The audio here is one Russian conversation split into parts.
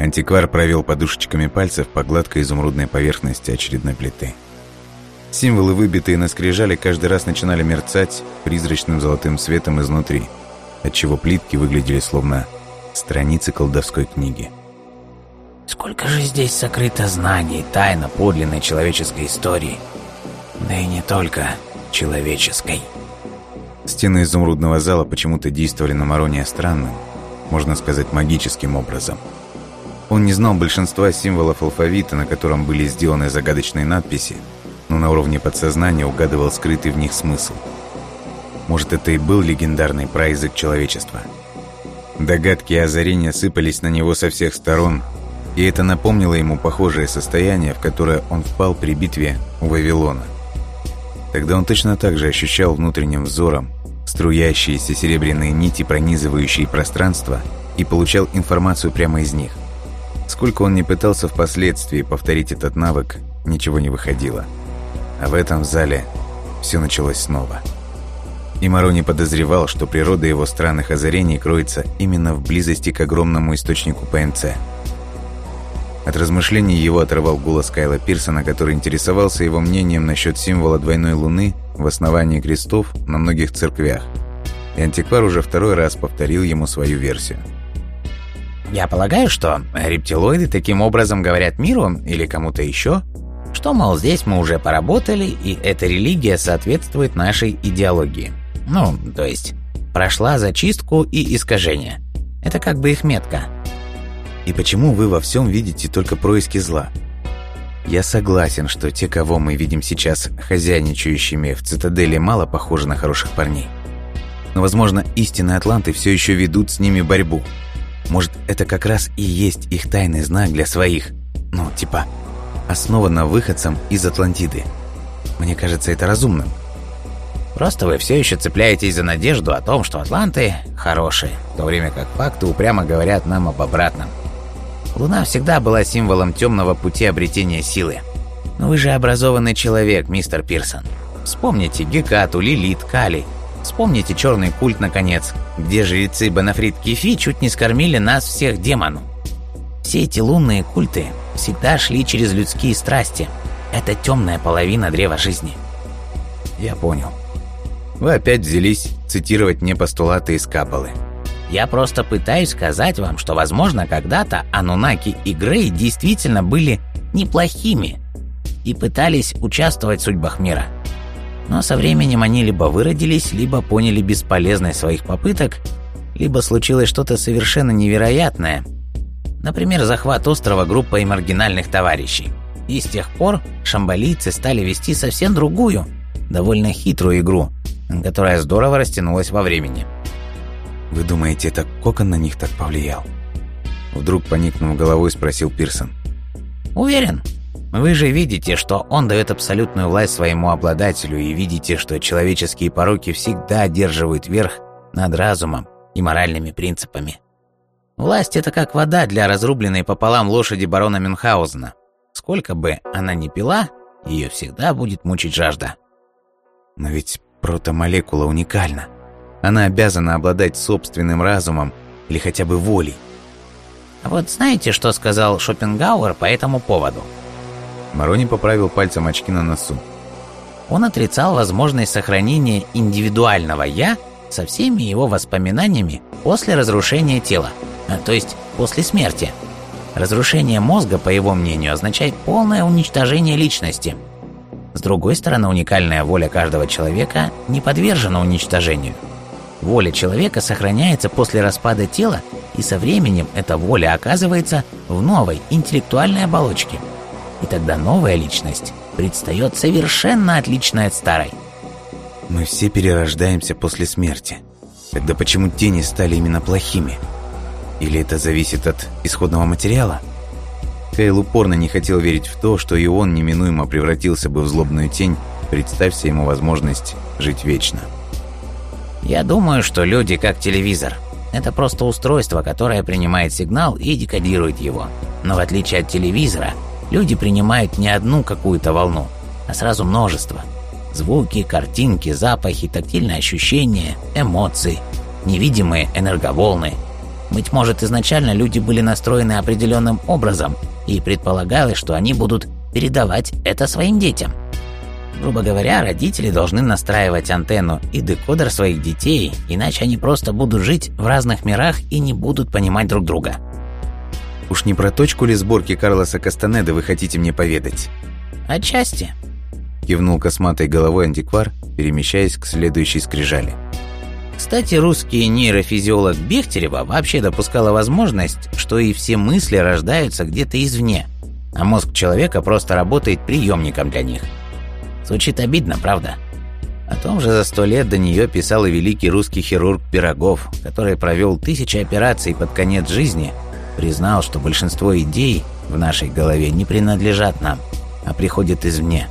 Антиквар провел подушечками пальцев по гладкой изумрудной поверхности очередной плиты. Символы, выбитые на скрижале, каждый раз начинали мерцать призрачным золотым светом изнутри, отчего плитки выглядели словно страницы колдовской книги. Сколько же здесь сокрыто знаний, тайна подлинной человеческой истории. Да и не только человеческой. Стены изумрудного зала почему-то действовали на Марония странным, можно сказать, магическим образом. Он не знал большинства символов алфавита, на котором были сделаны загадочные надписи, но на уровне подсознания угадывал скрытый в них смысл. Может, это и был легендарный праязык человечества. Догадки и озарения сыпались на него со всех сторон, и это напомнило ему похожее состояние, в которое он впал при битве у Вавилона. Тогда он точно так же ощущал внутренним взором струящиеся серебряные нити, пронизывающие пространство, и получал информацию прямо из них. Сколько он не пытался впоследствии повторить этот навык, ничего не выходило. А в этом зале все началось снова. И Марони подозревал, что природа его странных озарений кроется именно в близости к огромному источнику ПНЦ. От размышлений его оторвал голос Кайла Пирсона, который интересовался его мнением насчет символа двойной луны в основании крестов на многих церквях. И антиквар уже второй раз повторил ему свою версию. «Я полагаю, что рептилоиды таким образом говорят миру или кому-то еще, что, мол, здесь мы уже поработали, и эта религия соответствует нашей идеологии. Ну, то есть, прошла зачистку и искажение. Это как бы их метка. И почему вы во всем видите только происки зла? Я согласен, что те, кого мы видим сейчас хозяйничающими в цитадели, мало похожи на хороших парней. Но, возможно, истинные атланты все еще ведут с ними борьбу. Может, это как раз и есть их тайный знак для своих, ну, типа, основана выходцем из Атлантиды. Мне кажется, это разумным. Просто вы все еще цепляетесь за надежду о том, что атланты хорошие, в то время как факты упрямо говорят нам об обратном. Луна всегда была символом темного пути обретения силы. Но вы же образованный человек, мистер Пирсон. Вспомните Гекату, Лилит, Кали. Вспомните черный культ, наконец, где жрецы Бенафрит Кефи чуть не скормили нас всех демону. Все эти лунные культы всегда шли через людские страсти. Это темная половина древа жизни. Я понял. Вы опять взялись цитировать мне постулаты из Каббалы. Я просто пытаюсь сказать вам, что, возможно, когда-то Анунаки и Грей действительно были неплохими и пытались участвовать в судьбах мира. Но со временем они либо выродились, либо поняли бесполезность своих попыток, либо случилось что-то совершенно невероятное. Например, захват острова группой маргинальных товарищей. И с тех пор шамбалийцы стали вести совсем другую, довольно хитрую игру, которая здорово растянулась во времени. «Вы думаете, это кокон на них так повлиял?» Вдруг, поникнув головой, спросил Пирсон. «Уверен. Вы же видите, что он дает абсолютную власть своему обладателю и видите, что человеческие пороки всегда одерживают верх над разумом и моральными принципами. Власть — это как вода для разрубленной пополам лошади барона Мюнхгаузена. Сколько бы она ни пила, ее всегда будет мучить жажда». «Но ведь протомолекула уникальна», она обязана обладать собственным разумом или хотя бы волей. А вот знаете, что сказал Шопенгауэр по этому поводу? Марони поправил пальцем очки на носу. Он отрицал возможность сохранения индивидуального «я» со всеми его воспоминаниями после разрушения тела, а, то есть после смерти. Разрушение мозга, по его мнению, означает полное уничтожение личности. С другой стороны, уникальная воля каждого человека не подвержена уничтожению – Воля человека сохраняется после распада тела, и со временем эта воля оказывается в новой интеллектуальной оболочке. И тогда новая личность предстает совершенно отличной от старой. Мы все перерождаемся после смерти. Тогда почему тени стали именно плохими? Или это зависит от исходного материала? Кейл упорно не хотел верить в то, что и он неминуемо превратился бы в злобную тень, представься ему возможность жить вечно. Я думаю, что люди как телевизор. Это просто устройство, которое принимает сигнал и декодирует его. Но в отличие от телевизора, люди принимают не одну какую-то волну, а сразу множество. Звуки, картинки, запахи, тактильные ощущения, эмоции, невидимые энерговолны. Быть может, изначально люди были настроены определенным образом, и предполагалось, что они будут передавать это своим детям. Грубо говоря, родители должны настраивать антенну и декодер своих детей, иначе они просто будут жить в разных мирах и не будут понимать друг друга. Уж не про точку ли сборки Карлоса Кастанеда вы хотите мне поведать? Отчасти. Кивнул косматой головой антиквар, перемещаясь к следующей скрижали. Кстати, русский нейрофизиолог Бехтерева вообще допускала возможность, что и все мысли рождаются где-то извне, а мозг человека просто работает приемником для них. Звучит обидно, правда? О том же за сто лет до нее писал и великий русский хирург Пирогов, который провел тысячи операций под конец жизни, признал, что большинство идей в нашей голове не принадлежат нам, а приходят извне.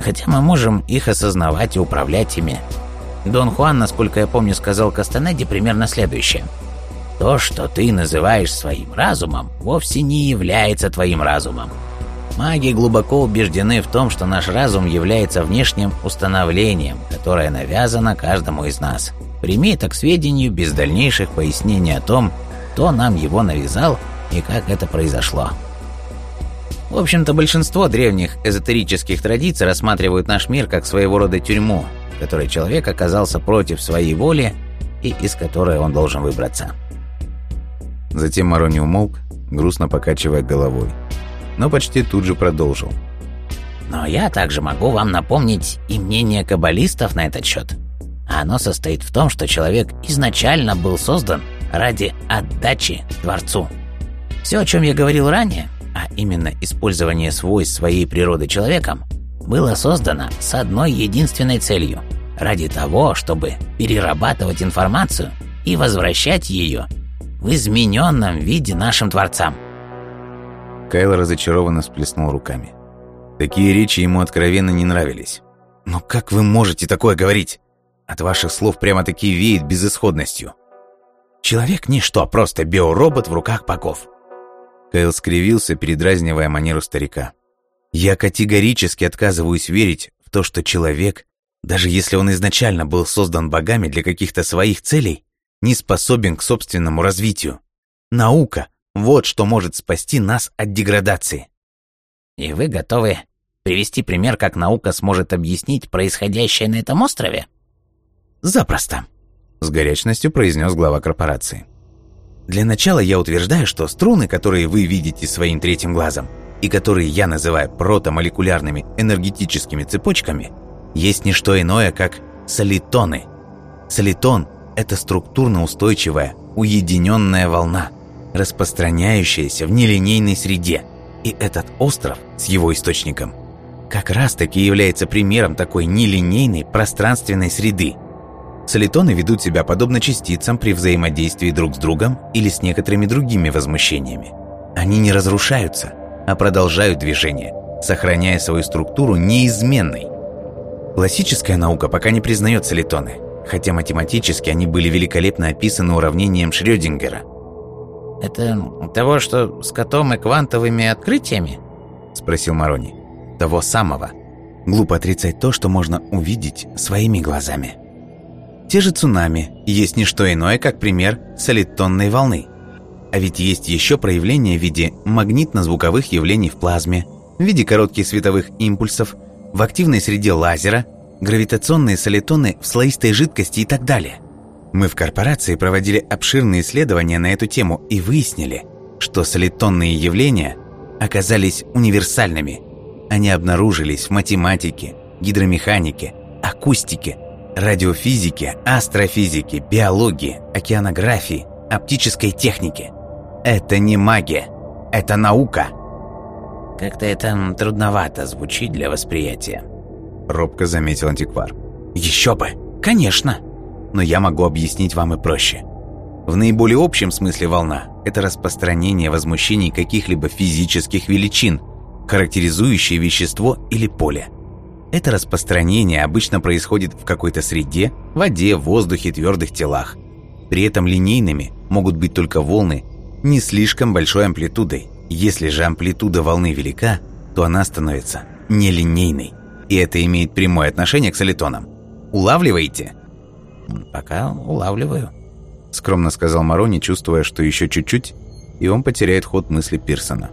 Хотя мы можем их осознавать и управлять ими, Дон Хуан, насколько я помню, сказал Кастанеде примерно следующее. «То, что ты называешь своим разумом, вовсе не является твоим разумом. Маги глубоко убеждены в том, что наш разум является внешним установлением, которое навязано каждому из нас. Прими это к сведению без дальнейших пояснений о том, кто нам его навязал и как это произошло». В общем-то, большинство древних эзотерических традиций рассматривают наш мир как своего рода тюрьму, в которой человек оказался против своей воли и из которой он должен выбраться. Затем Марони умолк, грустно покачивая головой, но почти тут же продолжил. Но я также могу вам напомнить и мнение каббалистов на этот счет. Оно состоит в том, что человек изначально был создан ради отдачи Творцу. Все, о чем я говорил ранее, а именно использование свойств своей природы человеком, было создано с одной единственной целью – ради того, чтобы перерабатывать информацию и возвращать ее в измененном виде нашим творцам. Кайл разочарованно сплеснул руками. Такие речи ему откровенно не нравились. «Но как вы можете такое говорить? От ваших слов прямо-таки веет безысходностью». «Человек – ничто, просто биоробот в руках богов». Кайл скривился, передразнивая манеру старика. Я категорически отказываюсь верить в то, что человек, даже если он изначально был создан богами для каких-то своих целей, не способен к собственному развитию. Наука – вот что может спасти нас от деградации. И вы готовы привести пример, как наука сможет объяснить происходящее на этом острове? Запросто, с горячностью произнес глава корпорации. Для начала я утверждаю, что струны, которые вы видите своим третьим глазом, и которые я называю протомолекулярными энергетическими цепочками, есть не что иное, как солитоны. Солитон – это структурно устойчивая, уединенная волна, распространяющаяся в нелинейной среде. И этот остров с его источником как раз-таки является примером такой нелинейной пространственной среды. Солитоны ведут себя подобно частицам при взаимодействии друг с другом или с некоторыми другими возмущениями. Они не разрушаются, а продолжают движение, сохраняя свою структуру неизменной. Классическая наука пока не признает солитоны, хотя математически они были великолепно описаны уравнением Шрёдингера. «Это того, что с котом и квантовыми открытиями?» – спросил Марони. «Того самого. Глупо отрицать то, что можно увидеть своими глазами. Те же цунами есть не что иное, как пример солитонной волны – а ведь есть еще проявления в виде магнитно-звуковых явлений в плазме, в виде коротких световых импульсов, в активной среде лазера, гравитационные солитоны в слоистой жидкости и так далее. Мы в корпорации проводили обширные исследования на эту тему и выяснили, что солитонные явления оказались универсальными. Они обнаружились в математике, гидромеханике, акустике, радиофизике, астрофизике, биологии, океанографии, оптической технике – это не магия. Это наука. Как-то это трудновато звучит для восприятия. Робко заметил антиквар. Еще бы. Конечно. Но я могу объяснить вам и проще. В наиболее общем смысле волна – это распространение возмущений каких-либо физических величин, характеризующие вещество или поле. Это распространение обычно происходит в какой-то среде, воде, воздухе, твердых телах. При этом линейными могут быть только волны не слишком большой амплитудой. Если же амплитуда волны велика, то она становится нелинейной. И это имеет прямое отношение к солитонам. Улавливаете? Пока улавливаю. скромно сказал Марони, чувствуя, что еще чуть-чуть, и он потеряет ход мысли Пирсона.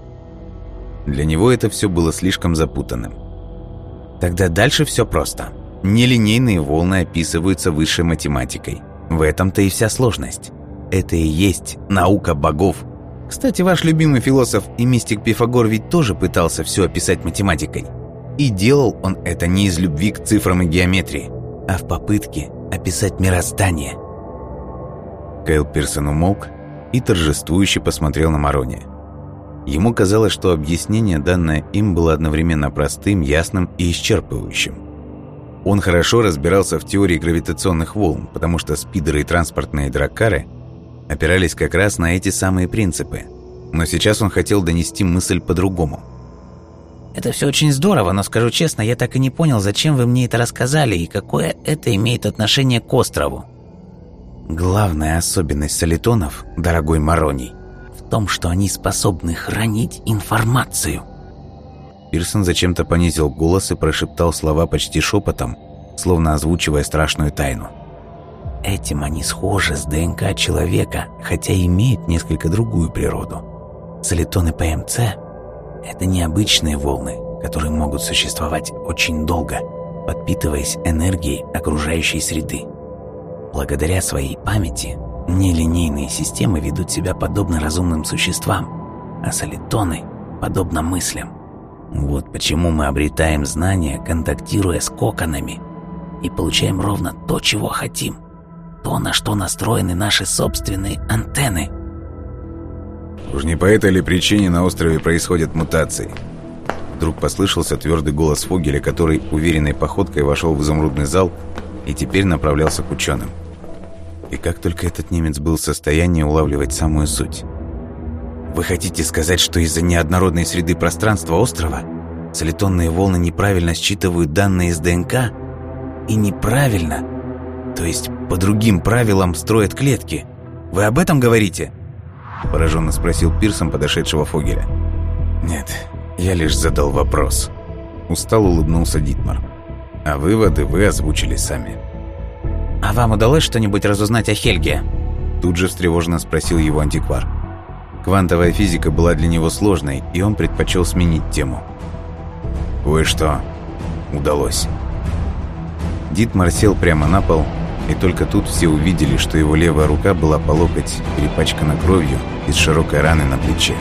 Для него это все было слишком запутанным. Тогда дальше все просто. Нелинейные волны описываются высшей математикой. В этом-то и вся сложность. Это и есть наука богов. Кстати, ваш любимый философ и мистик Пифагор ведь тоже пытался все описать математикой. И делал он это не из любви к цифрам и геометрии, а в попытке описать мироздание. Кайл Пирсон умолк и торжествующе посмотрел на Марони. Ему казалось, что объяснение, данное им, было одновременно простым, ясным и исчерпывающим. Он хорошо разбирался в теории гравитационных волн, потому что спидеры и транспортные драккары опирались как раз на эти самые принципы. Но сейчас он хотел донести мысль по-другому. «Это все очень здорово, но скажу честно, я так и не понял, зачем вы мне это рассказали и какое это имеет отношение к острову». Главная особенность солитонов, дорогой Мароний, в том, что они способны хранить информацию. Пирсон зачем-то понизил голос и прошептал слова почти шепотом, словно озвучивая страшную тайну. Этим они схожи с ДНК человека, хотя имеют несколько другую природу. Солитоны ПМЦ – это необычные волны, которые могут существовать очень долго, подпитываясь энергией окружающей среды. Благодаря своей памяти нелинейные системы ведут себя подобно разумным существам, а солитоны – подобно мыслям. Вот почему мы обретаем знания, контактируя с коконами, и получаем ровно то, чего хотим, то, на что настроены наши собственные антенны. Уж не по этой ли причине на острове происходят мутации? Вдруг послышался твердый голос Фогеля, который уверенной походкой вошел в изумрудный зал и теперь направлялся к ученым. И как только этот немец был в состоянии улавливать самую суть. Вы хотите сказать, что из-за неоднородной среды пространства острова солитонные волны неправильно считывают данные из ДНК? И неправильно, то есть по другим правилам строят клетки. Вы об этом говорите? Пораженно спросил Пирсом подошедшего Фогеля. Нет, я лишь задал вопрос. Устал улыбнулся Дитмар. А выводы вы озвучили сами. «А вам удалось что-нибудь разузнать о Хельге?» Тут же встревоженно спросил его антиквар. Квантовая физика была для него сложной, и он предпочел сменить тему. Кое-что удалось. Дитмар сел прямо на пол, и только тут все увидели, что его левая рука была по локоть перепачкана кровью из широкой раны на плече.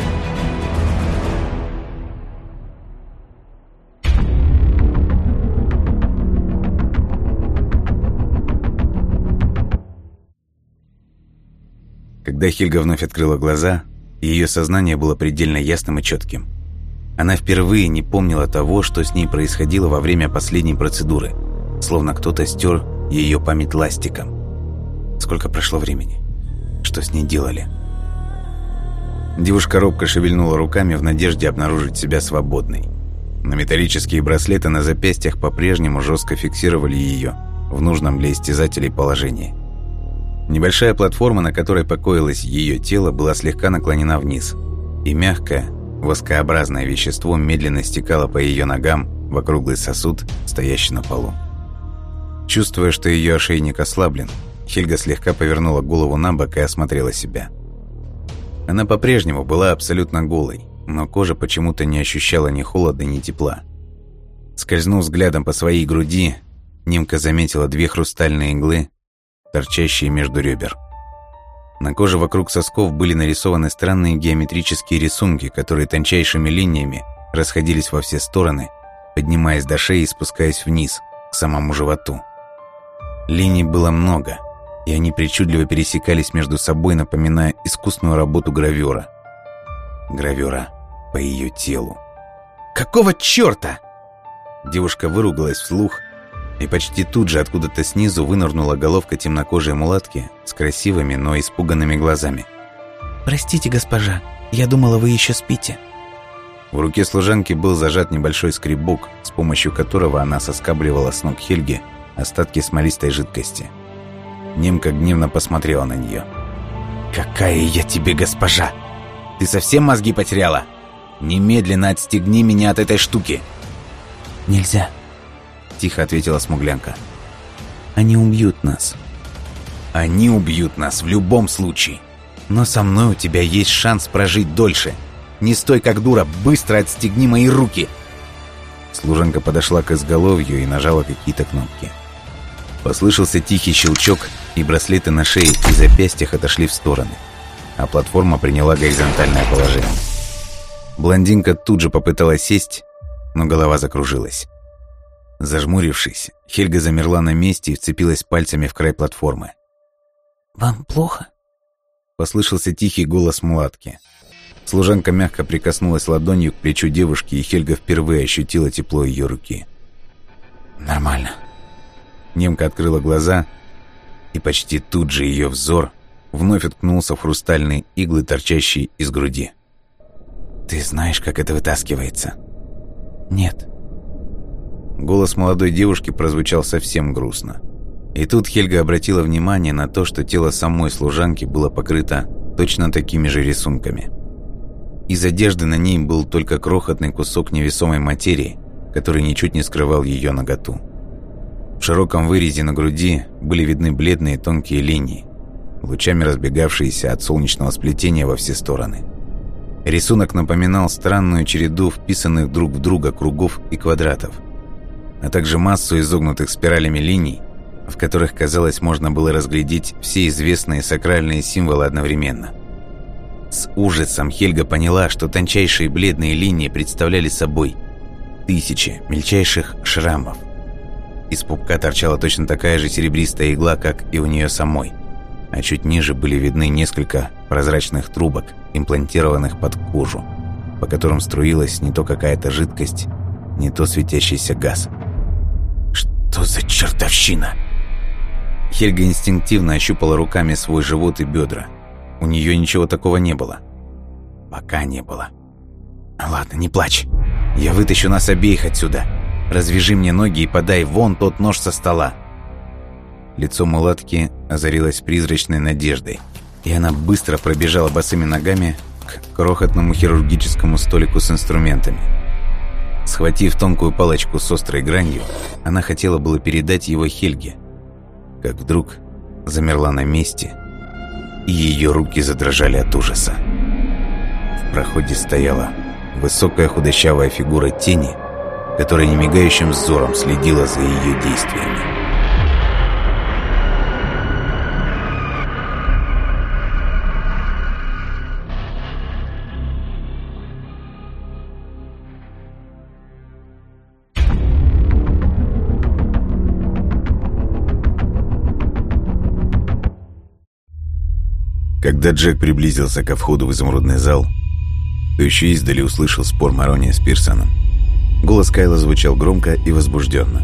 Когда Хильга вновь открыла глаза, ее сознание было предельно ясным и четким. Она впервые не помнила того, что с ней происходило во время последней процедуры, словно кто-то стер ее память ластиком. Сколько прошло времени? Что с ней делали? Девушка робко шевельнула руками в надежде обнаружить себя свободной. Но металлические браслеты на запястьях по-прежнему жестко фиксировали ее в нужном для истязателей положении – Небольшая платформа, на которой покоилось ее тело, была слегка наклонена вниз, и мягкое, воскообразное вещество медленно стекало по ее ногам в округлый сосуд, стоящий на полу. Чувствуя, что ее ошейник ослаблен, Хельга слегка повернула голову на бок и осмотрела себя. Она по-прежнему была абсолютно голой, но кожа почему-то не ощущала ни холода, ни тепла. Скользнув взглядом по своей груди, Нимка заметила две хрустальные иглы, торчащие между ребер. На коже вокруг сосков были нарисованы странные геометрические рисунки, которые тончайшими линиями расходились во все стороны, поднимаясь до шеи и спускаясь вниз, к самому животу. Линий было много, и они причудливо пересекались между собой, напоминая искусную работу гравера. Гравера по ее телу. «Какого чёрта?» Девушка выругалась вслух, и почти тут же откуда-то снизу вынырнула головка темнокожей мулатки с красивыми, но испуганными глазами. «Простите, госпожа, я думала, вы еще спите». В руке служанки был зажат небольшой скребок, с помощью которого она соскабливала с ног Хельги остатки смолистой жидкости. Немка гневно посмотрела на нее. «Какая я тебе госпожа! Ты совсем мозги потеряла? Немедленно отстегни меня от этой штуки!» «Нельзя», тихо ответила смуглянка. «Они убьют нас». Они убьют нас в любом случае. Но со мной у тебя есть шанс прожить дольше. Не стой как дура, быстро отстегни мои руки!» Служанка подошла к изголовью и нажала какие-то кнопки. Послышался тихий щелчок, и браслеты на шее и запястьях отошли в стороны, а платформа приняла горизонтальное положение. Блондинка тут же попыталась сесть, но голова закружилась. Зажмурившись, Хельга замерла на месте и вцепилась пальцами в край платформы. «Вам плохо?» Послышался тихий голос мулатки. Служанка мягко прикоснулась ладонью к плечу девушки, и Хельга впервые ощутила тепло ее руки. «Нормально», Немка открыла глаза, и почти тут же ее взор вновь уткнулся в хрустальные иглы, торчащие из груди. «Ты знаешь, как это вытаскивается?» «Нет». Голос молодой девушки прозвучал совсем грустно. И тут Хельга обратила внимание на то, что тело самой служанки было покрыто точно такими же рисунками. Из одежды на ней был только крохотный кусок невесомой материи, который ничуть не скрывал ее наготу. В широком вырезе на груди были видны бледные тонкие линии, лучами разбегавшиеся от солнечного сплетения во все стороны. Рисунок напоминал странную череду вписанных друг в друга кругов и квадратов, а также массу изогнутых спиралями линий, в которых, казалось, можно было разглядеть все известные сакральные символы одновременно. С ужасом Хельга поняла, что тончайшие бледные линии представляли собой тысячи мельчайших шрамов – из пупка торчала точно такая же серебристая игла, как и у нее самой. А чуть ниже были видны несколько прозрачных трубок, имплантированных под кожу, по которым струилась не то какая-то жидкость, не то светящийся газ. «Что за чертовщина?» Хельга инстинктивно ощупала руками свой живот и бедра. У нее ничего такого не было. Пока не было. «Ладно, не плачь. Я вытащу нас обеих отсюда. Развяжи мне ноги и подай вон тот нож со стола». Лицо мулатки озарилось призрачной надеждой, и она быстро пробежала босыми ногами к крохотному хирургическому столику с инструментами. Схватив тонкую палочку с острой гранью, она хотела было передать его Хельге, как вдруг замерла на месте, и ее руки задрожали от ужаса. В проходе стояла высокая худощавая фигура тени – которая немигающим взором следила за ее действиями. Когда Джек приблизился ко входу в изумрудный зал, то еще издали услышал спор Марония с Пирсоном. Голос Кайла звучал громко и возбужденно.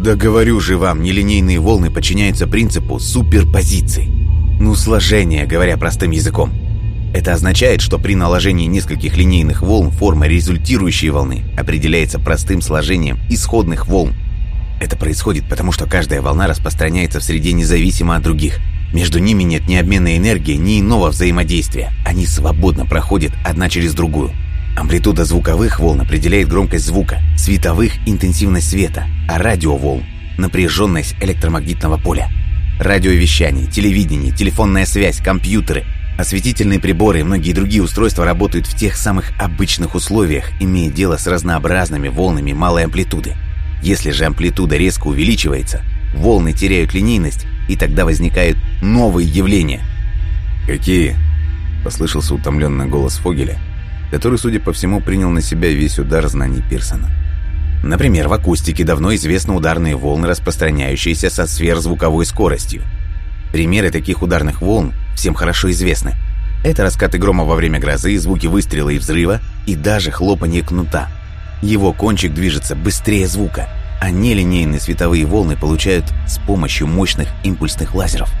«Да говорю же вам, нелинейные волны подчиняются принципу суперпозиций. Ну, сложение, говоря простым языком. Это означает, что при наложении нескольких линейных волн форма результирующей волны определяется простым сложением исходных волн. Это происходит потому, что каждая волна распространяется в среде независимо от других. Между ними нет ни обмена энергии, ни иного взаимодействия. Они свободно проходят одна через другую. Амплитуда звуковых волн определяет громкость звука, световых – интенсивность света, а радиоволн – напряженность электромагнитного поля. Радиовещание, телевидение, телефонная связь, компьютеры, осветительные приборы и многие другие устройства работают в тех самых обычных условиях, имея дело с разнообразными волнами малой амплитуды. Если же амплитуда резко увеличивается, волны теряют линейность, и тогда возникают новые явления. «Какие?» – послышался утомленный голос Фогеля – который, судя по всему, принял на себя весь удар знаний Пирсона. Например, в акустике давно известны ударные волны, распространяющиеся со сверхзвуковой скоростью. Примеры таких ударных волн всем хорошо известны. Это раскаты грома во время грозы, звуки выстрела и взрыва, и даже хлопанье кнута. Его кончик движется быстрее звука, а нелинейные световые волны получают с помощью мощных импульсных лазеров.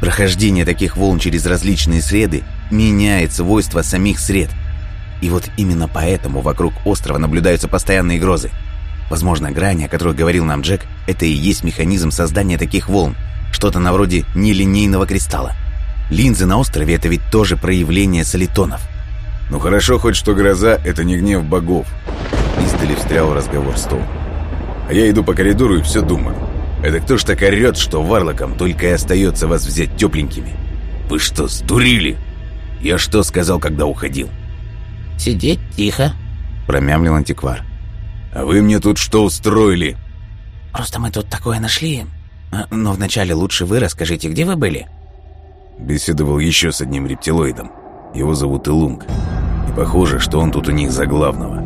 Прохождение таких волн через различные среды меняет свойства самих сред – и вот именно поэтому вокруг острова наблюдаются постоянные грозы. Возможно, грани, о которых говорил нам Джек, это и есть механизм создания таких волн, что-то на вроде нелинейного кристалла. Линзы на острове — это ведь тоже проявление солитонов. Ну хорошо хоть, что гроза — это не гнев богов. Издали встрял разговор стол. А я иду по коридору и все думаю. Это кто ж так орёт, что варлокам только и остается вас взять тепленькими? Вы что, сдурили? Я что сказал, когда уходил?» «Сидеть тихо», — промямлил антиквар. «А вы мне тут что устроили?» «Просто мы тут такое нашли. А, но вначале лучше вы расскажите, где вы были?» Беседовал еще с одним рептилоидом. Его зовут Илунг. И похоже, что он тут у них за главного.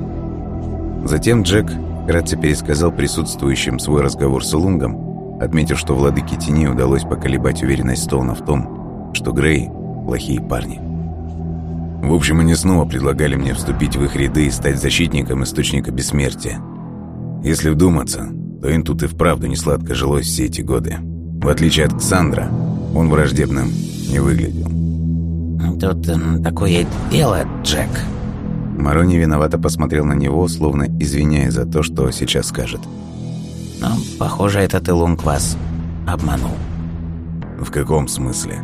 Затем Джек вкратце пересказал присутствующим свой разговор с Илунгом, отметив, что владыке тени удалось поколебать уверенность Стоуна в том, что Грей – плохие парни. В общем, они снова предлагали мне вступить в их ряды и стать защитником Источника Бессмертия. Если вдуматься, то им тут и вправду не сладко жилось все эти годы. В отличие от Ксандра, он враждебным не выглядел. «Тут такое дело, Джек». Марони виновато посмотрел на него, словно извиняясь за то, что сейчас скажет. «Но, похоже, этот Илунг вас обманул». «В каком смысле?»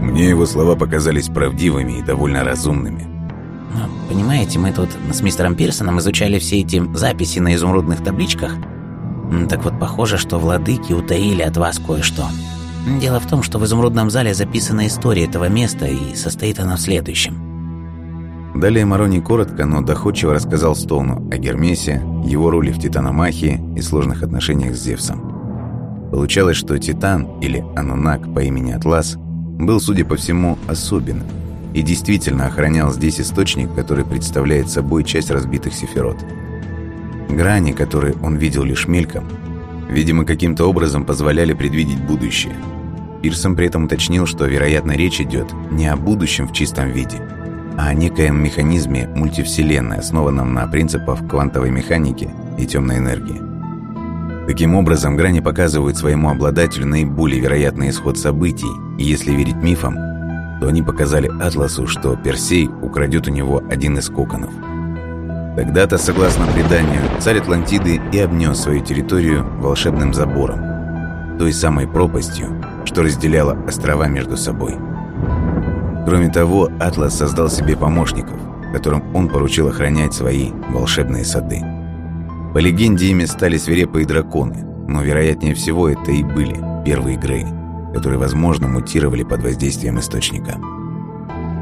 Мне его слова показались правдивыми и довольно разумными. Ну, понимаете, мы тут с мистером Пирсоном изучали все эти записи на изумрудных табличках. Так вот, похоже, что владыки утаили от вас кое-что. Дело в том, что в изумрудном зале записана история этого места, и состоит она в следующем. Далее Марони коротко, но доходчиво рассказал Стоуну о Гермесе, его роли в Титаномахии и сложных отношениях с Зевсом. Получалось, что Титан, или Анунак по имени Атлас, был, судя по всему, особенным и действительно охранял здесь источник, который представляет собой часть разбитых сефирот. Грани, которые он видел лишь мельком, видимо, каким-то образом позволяли предвидеть будущее. Пирсон при этом уточнил, что, вероятно, речь идет не о будущем в чистом виде, о некоем механизме мультивселенной, основанном на принципах квантовой механики и темной энергии. Таким образом, грани показывают своему обладателю наиболее вероятный исход событий, и если верить мифам, то они показали Атласу, что Персей украдет у него один из коконов. Тогда-то, согласно преданию, царь Атлантиды и обнес свою территорию волшебным забором, той самой пропастью, что разделяла острова между собой. Кроме того, Атлас создал себе помощников, которым он поручил охранять свои волшебные сады. По легенде ими стали свирепые драконы, но вероятнее всего это и были первые Греи, которые, возможно, мутировали под воздействием источника.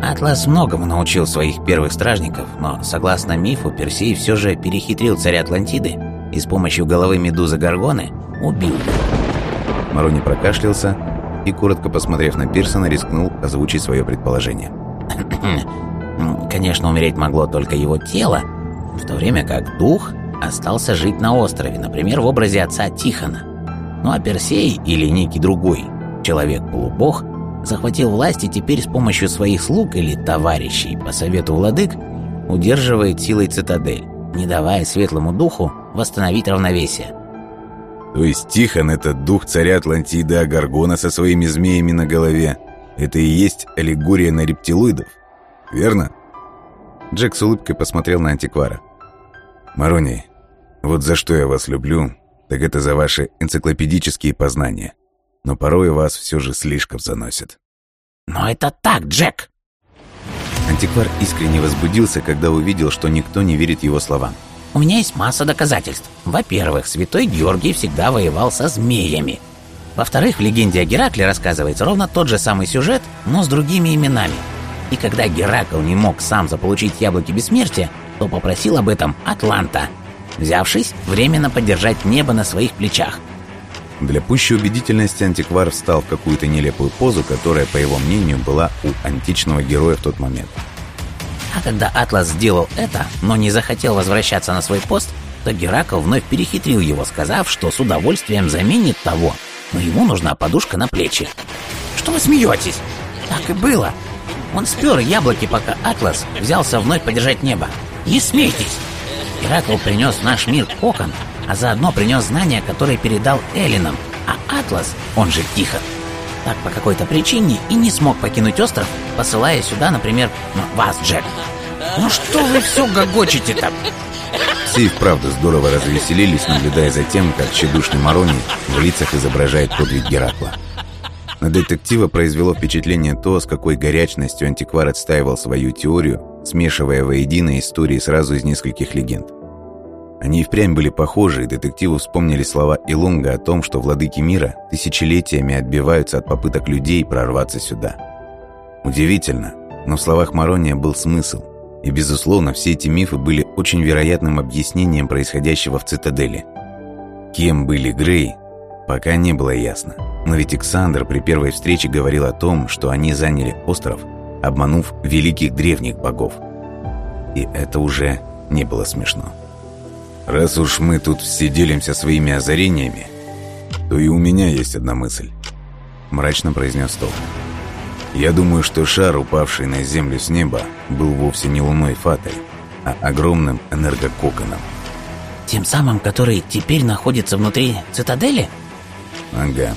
Атлас многому научил своих первых стражников, но, согласно мифу, Персей все же перехитрил царя Атлантиды и с помощью головы медузы Гаргоны убил его. Марони прокашлялся и, коротко посмотрев на Пирсона, рискнул озвучить свое предположение. Конечно, умереть могло только его тело, в то время как дух остался жить на острове, например, в образе отца Тихона. Ну а Персей или некий другой человек-полубог захватил власть и теперь с помощью своих слуг или товарищей по совету владык удерживает силой цитадель, не давая светлому духу восстановить равновесие. То есть Тихон — это дух царя Атлантиды, а Гаргона со своими змеями на голове — это и есть аллегория на рептилоидов, верно? Джек с улыбкой посмотрел на антиквара. «Марони, вот за что я вас люблю, так это за ваши энциклопедические познания. Но порой вас все же слишком заносит». «Но это так, Джек!» Антиквар искренне возбудился, когда увидел, что никто не верит его словам. «У меня есть масса доказательств. Во-первых, святой Георгий всегда воевал со змеями. Во-вторых, в легенде о Геракле рассказывается ровно тот же самый сюжет, но с другими именами. И когда Геракл не мог сам заполучить яблоки бессмертия, то попросил об этом Атланта, взявшись временно поддержать небо на своих плечах. Для пущей убедительности антиквар встал в какую-то нелепую позу, которая, по его мнению, была у античного героя в тот момент. А когда Атлас сделал это, но не захотел возвращаться на свой пост, то Геракл вновь перехитрил его, сказав, что с удовольствием заменит того, но ему нужна подушка на плечи. Что вы смеетесь? Так и было. Он спер яблоки, пока Атлас взялся вновь подержать небо. Не смейтесь! Геракл принес наш мир кокон, а заодно принес знания, которые передал Эллинам, а Атлас, он же Тихон, так по какой-то причине и не смог покинуть остров, посылая сюда, например, ну, вас, Джек. Ну что вы все гогочете-то? Все и вправду здорово развеселились, наблюдая за тем, как тщедушный Марони в лицах изображает подвиг Геракла. На детектива произвело впечатление то, с какой горячностью антиквар отстаивал свою теорию, смешивая воедино истории сразу из нескольких легенд. Они и впрямь были похожи, и детективы вспомнили слова Илунга о том, что владыки мира тысячелетиями отбиваются от попыток людей прорваться сюда. Удивительно, но в словах Марония был смысл. И, безусловно, все эти мифы были очень вероятным объяснением происходящего в цитадели. Кем были Грей, пока не было ясно. Но ведь Александр при первой встрече говорил о том, что они заняли остров, обманув великих древних богов. И это уже не было смешно. Раз уж мы тут все делимся своими озарениями, то и у меня есть одна мысль. Мрачно произнес Тол. Я думаю, что шар, упавший на землю с неба, был вовсе не луной Фатой, а огромным энергококоном. Тем самым, который теперь находится внутри цитадели? Ага.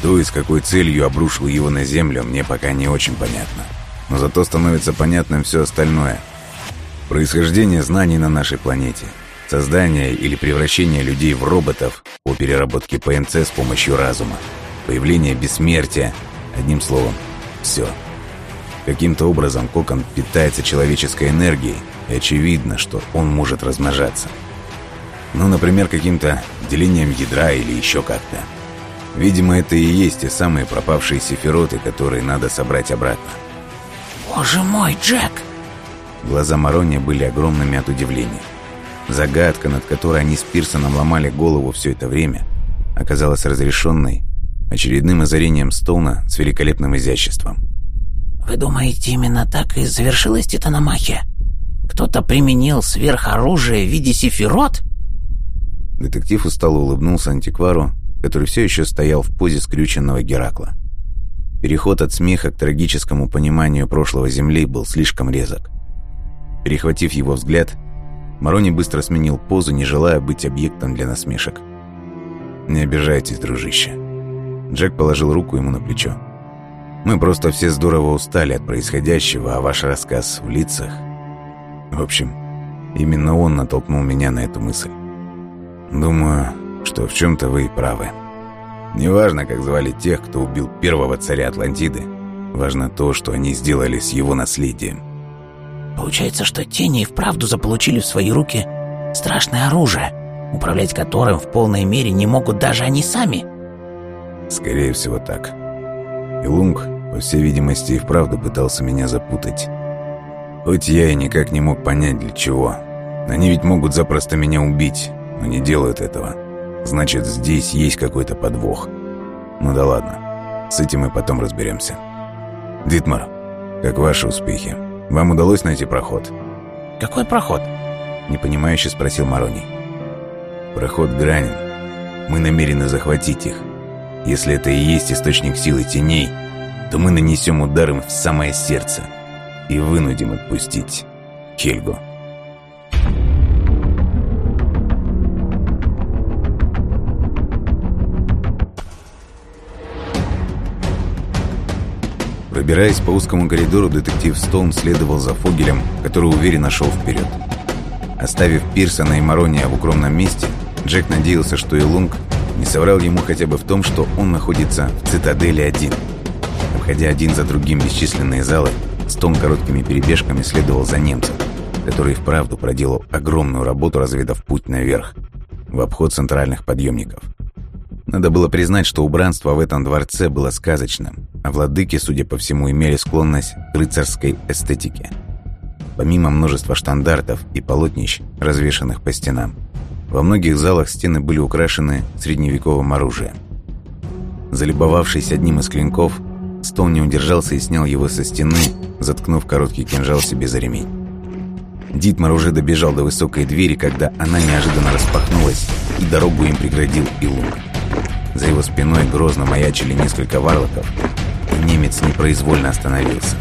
То и с какой целью обрушил его на землю, мне пока не очень понятно. Но зато становится понятным все остальное – Происхождение знаний на нашей планете. Создание или превращение людей в роботов по переработке ПМЦ с помощью разума. Появление бессмертия. Одним словом, все. Каким-то образом кокон питается человеческой энергией, и очевидно, что он может размножаться. Ну, например, каким-то делением ядра или еще как-то. Видимо, это и есть те самые пропавшие сефироты, которые надо собрать обратно. «Боже мой, Джек!» Глаза Марония были огромными от удивления. Загадка, над которой они с Пирсоном ломали голову все это время, оказалась разрешенной очередным озарением Стоуна с великолепным изяществом. «Вы думаете, именно так и завершилась титаномахия? Кто-то применил сверхоружие в виде сефирот?» Детектив устало улыбнулся антиквару, который все еще стоял в позе скрюченного Геракла. Переход от смеха к трагическому пониманию прошлого Земли был слишком резок. Перехватив его взгляд, Марони быстро сменил позу, не желая быть объектом для насмешек. «Не обижайтесь, дружище». Джек положил руку ему на плечо. «Мы просто все здорово устали от происходящего, а ваш рассказ в лицах...» В общем, именно он натолкнул меня на эту мысль. Думаю, что в чем-то вы и правы. Неважно, как звали тех, кто убил первого царя Атлантиды, важно то, что они сделали с его наследием. Получается, что тени и вправду заполучили в свои руки страшное оружие, управлять которым в полной мере не могут даже они сами. Скорее всего так. И Лунг, по всей видимости, и вправду пытался меня запутать. Хоть я и никак не мог понять, для чего. Они ведь могут запросто меня убить, но не делают этого. Значит, здесь есть какой-то подвох. Ну да ладно, с этим мы потом разберемся. Дитмар, как ваши успехи? Вам удалось найти проход?» «Какой проход?» Непонимающе спросил Мароний. «Проход Гранин. Мы намерены захватить их. Если это и есть источник силы теней, то мы нанесем удар им в самое сердце и вынудим отпустить Хельгу». Пробираясь по узкому коридору, детектив Стоун следовал за Фогелем, который уверенно шел вперед. Оставив Пирсона и Марония в укромном месте, Джек надеялся, что Илунг не соврал ему хотя бы в том, что он находится в цитадели один. Обходя один за другим бесчисленные залы, Стоун короткими перебежками следовал за немцем, который вправду проделал огромную работу, разведав путь наверх, в обход центральных подъемников. Надо было признать, что убранство в этом дворце было сказочным, а владыки, судя по всему, имели склонность к рыцарской эстетике. Помимо множества штандартов и полотнищ, развешанных по стенам, во многих залах стены были украшены средневековым оружием. Залюбовавшись одним из клинков, Стоун не удержался и снял его со стены, заткнув короткий кинжал себе за ремень. Дитмар уже добежал до высокой двери, когда она неожиданно распахнулась, и дорогу им преградил Илунг. За его спиной грозно маячили несколько варлоков, и немец непроизвольно остановился.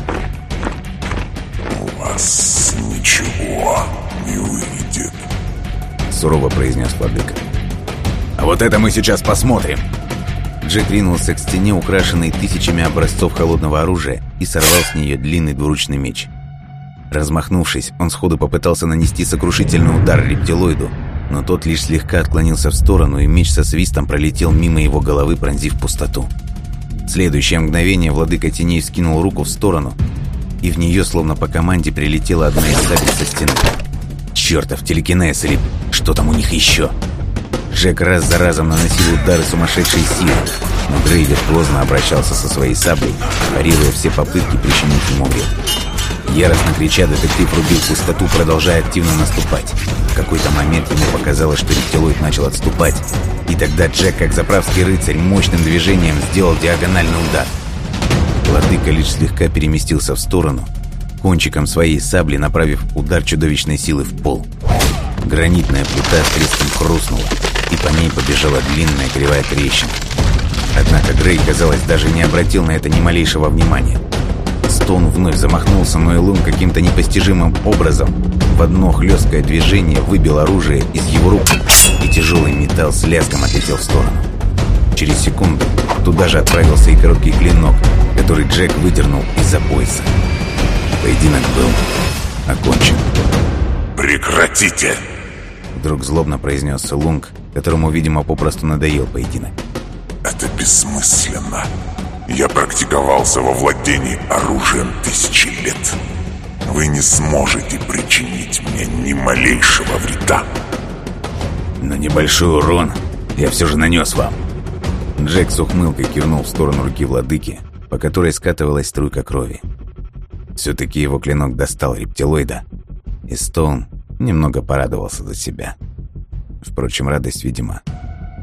«У вас ничего не выйдет», — сурово произнес владыка. «А вот это мы сейчас посмотрим!» Джек ринулся к стене, украшенной тысячами образцов холодного оружия, и сорвал с нее длинный двуручный меч. Размахнувшись, он сходу попытался нанести сокрушительный удар рептилоиду, но тот лишь слегка отклонился в сторону, и меч со свистом пролетел мимо его головы, пронзив пустоту. В следующее мгновение владыка теней скинул руку в сторону, и в нее, словно по команде, прилетела одна из сабель со стены. чертов телекинез или что там у них еще. Джек раз за разом наносил удары сумасшедшей силы, но Дрей виртуозно обращался со своей саблей, парируя все попытки причинить ему вред. Яростно крича, детектив рубил пустоту, продолжая активно наступать. В какой-то момент ему показалось, что рептилоид начал отступать. И тогда Джек, как заправский рыцарь, мощным движением сделал диагональный удар. Владыка лишь слегка переместился в сторону, кончиком своей сабли направив удар чудовищной силы в пол. Гранитная плита с треском хрустнула, и по ней побежала длинная кривая трещина. Однако Грей, казалось, даже не обратил на это ни малейшего внимания. Стоун вновь замахнулся, но Илун каким-то непостижимым образом в одно хлесткое движение выбил оружие из его рук, и тяжелый металл с лязгом отлетел в сторону. Через секунду туда же отправился и короткий клинок, который Джек выдернул из-за пояса. Поединок был окончен. «Прекратите!» Вдруг злобно произнес Лунг, которому, видимо, попросту надоел поединок. «Это бессмысленно. Я практиковался во владении оружием тысячи лет. Вы не сможете причинить мне ни малейшего вреда. Но небольшой урон я все же нанес вам. Джек с ухмылкой кивнул в сторону руки владыки, по которой скатывалась струйка крови. Все-таки его клинок достал рептилоида, и Стоун немного порадовался за себя. Впрочем, радость, видимо,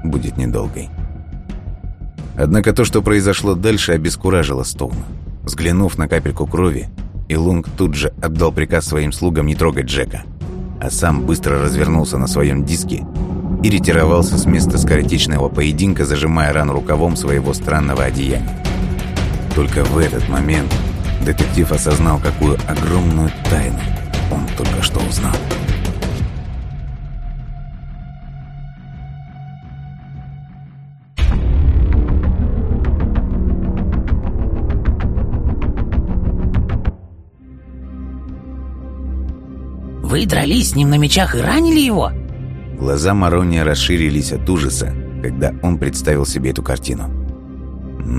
будет недолгой. Однако то, что произошло дальше, обескуражило Стоуна. Взглянув на капельку крови, Илунг тут же отдал приказ своим слугам не трогать Джека, а сам быстро развернулся на своем диске и ретировался с места скоротечного поединка, зажимая рану рукавом своего странного одеяния. Только в этот момент детектив осознал, какую огромную тайну он только что узнал. Вы дрались с ним на мечах и ранили его? Глаза Марония расширились от ужаса, когда он представил себе эту картину.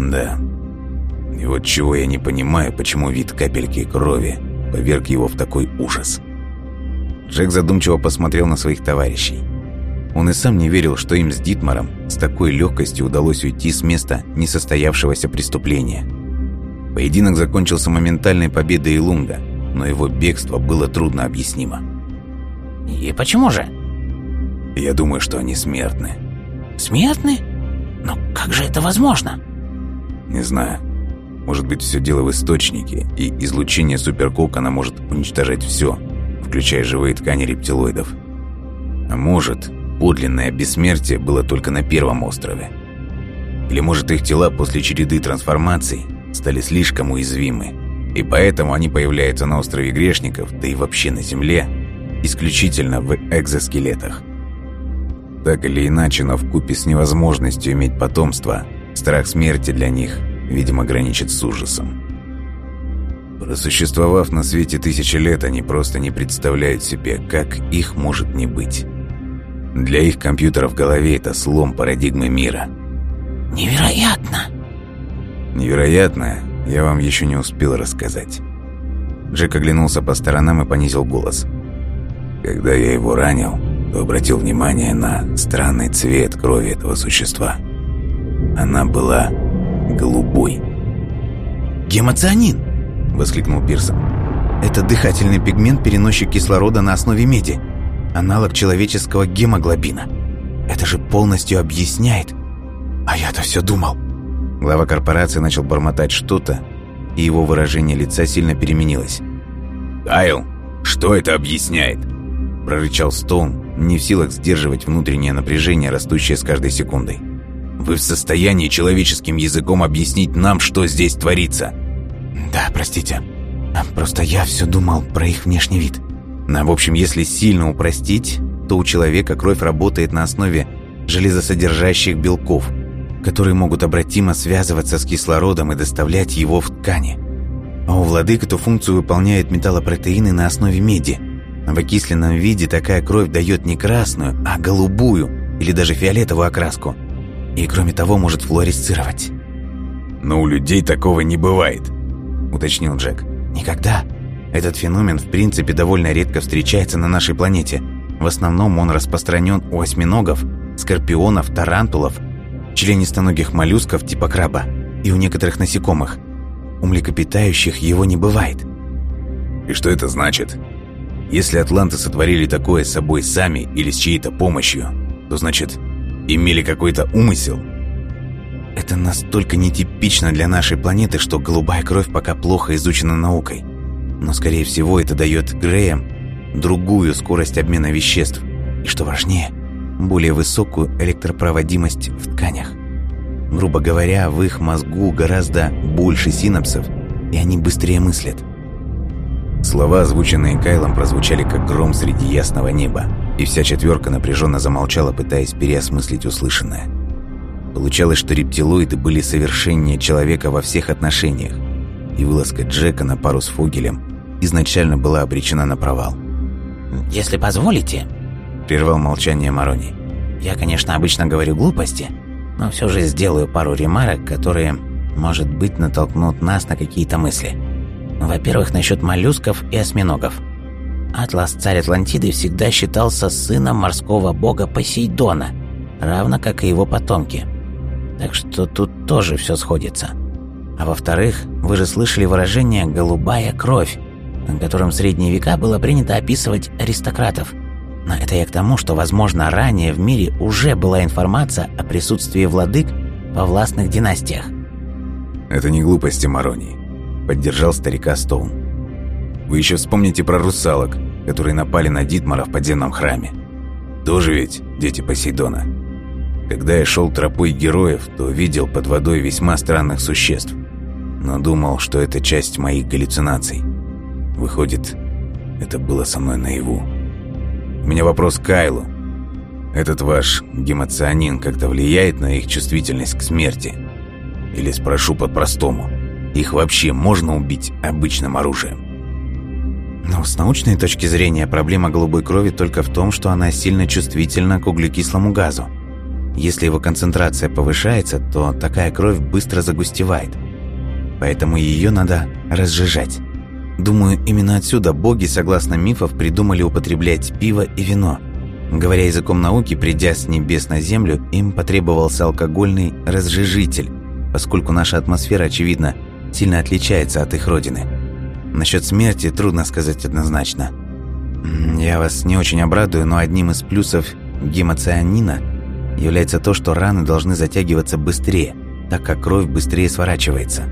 Да. И вот чего я не понимаю, почему вид капельки крови поверг его в такой ужас. Джек задумчиво посмотрел на своих товарищей. Он и сам не верил, что им с Дитмаром с такой легкостью удалось уйти с места несостоявшегося преступления. Поединок закончился моментальной победой Илунга – но его бегство было трудно объяснимо. «И почему же?» «Я думаю, что они смертны». «Смертны? Но как же это возможно?» «Не знаю. Может быть, все дело в источнике, и излучение суперкокона может уничтожать все, включая живые ткани рептилоидов. А может, подлинное бессмертие было только на первом острове. Или может, их тела после череды трансформаций стали слишком уязвимы, и поэтому они появляются на острове Грешников, да и вообще на Земле, исключительно в экзоскелетах. Так или иначе, но в купе с невозможностью иметь потомство, страх смерти для них, видимо, граничит с ужасом. Просуществовав на свете тысячи лет, они просто не представляют себе, как их может не быть. Для их компьютера в голове это слом парадигмы мира. «Невероятно!» «Невероятно я вам еще не успел рассказать». Джек оглянулся по сторонам и понизил голос. «Когда я его ранил, то обратил внимание на странный цвет крови этого существа. Она была голубой». «Гемоцианин!» – воскликнул Пирсон. «Это дыхательный пигмент, переносчик кислорода на основе меди. Аналог человеческого гемоглобина. Это же полностью объясняет. А я-то все думал. Глава корпорации начал бормотать что-то, и его выражение лица сильно переменилось. «Кайл, что это объясняет?» прорычал Стоун, не в силах сдерживать внутреннее напряжение, растущее с каждой секундой. «Вы в состоянии человеческим языком объяснить нам, что здесь творится?» «Да, простите. Просто я все думал про их внешний вид». Ну, в общем, если сильно упростить, то у человека кровь работает на основе железосодержащих белков – которые могут обратимо связываться с кислородом и доставлять его в ткани. А у владык эту функцию выполняют металлопротеины на основе меди. В окисленном виде такая кровь дает не красную, а голубую или даже фиолетовую окраску. И кроме того может флуоресцировать. «Но у людей такого не бывает», — уточнил Джек. «Никогда. Этот феномен в принципе довольно редко встречается на нашей планете. В основном он распространен у осьминогов, скорпионов, тарантулов, членистоногих моллюсков типа краба и у некоторых насекомых. У млекопитающих его не бывает. И что это значит? Если атланты сотворили такое с собой сами или с чьей-то помощью, то значит, имели какой-то умысел? Это настолько нетипично для нашей планеты, что голубая кровь пока плохо изучена наукой. Но, скорее всего, это дает Греям другую скорость обмена веществ. И, что важнее, более высокую электропроводимость в тканях. Грубо говоря, в их мозгу гораздо больше синапсов, и они быстрее мыслят. Слова, озвученные Кайлом, прозвучали как гром среди ясного неба, и вся четверка напряженно замолчала, пытаясь переосмыслить услышанное. Получалось, что рептилоиды были совершеннее человека во всех отношениях, и вылазка Джека на пару с Фогелем изначально была обречена на провал. «Если позволите», — прервал молчание Марони, «я, конечно, обычно говорю глупости, но все же сделаю пару ремарок, которые, может быть, натолкнут нас на какие-то мысли. Во-первых, насчет моллюсков и осьминогов. Атлас, царь Атлантиды, всегда считался сыном морского бога Посейдона, равно как и его потомки. Так что тут тоже все сходится. А во-вторых, вы же слышали выражение «голубая кровь», которым в средние века было принято описывать аристократов. Но это я к тому, что, возможно, ранее в мире уже была информация о присутствии владык во властных династиях. «Это не глупости, Марони», — поддержал старика Стоун. «Вы еще вспомните про русалок, которые напали на Дитмара в подземном храме. Тоже ведь дети Посейдона. Когда я шел тропой героев, то видел под водой весьма странных существ, но думал, что это часть моих галлюцинаций. Выходит, это было со мной наяву. У меня вопрос к Кайлу. Этот ваш гемоцианин как-то влияет на их чувствительность к смерти? Или спрошу по-простому, их вообще можно убить обычным оружием? Но с научной точки зрения проблема голубой крови только в том, что она сильно чувствительна к углекислому газу. Если его концентрация повышается, то такая кровь быстро загустевает. Поэтому ее надо разжижать. Думаю, именно отсюда боги, согласно мифов, придумали употреблять пиво и вино. Говоря языком науки, придя с небес на землю, им потребовался алкогольный разжижитель, поскольку наша атмосфера, очевидно, сильно отличается от их родины. Насчет смерти трудно сказать однозначно. Я вас не очень обрадую, но одним из плюсов гемоцианина является то, что раны должны затягиваться быстрее, так как кровь быстрее сворачивается.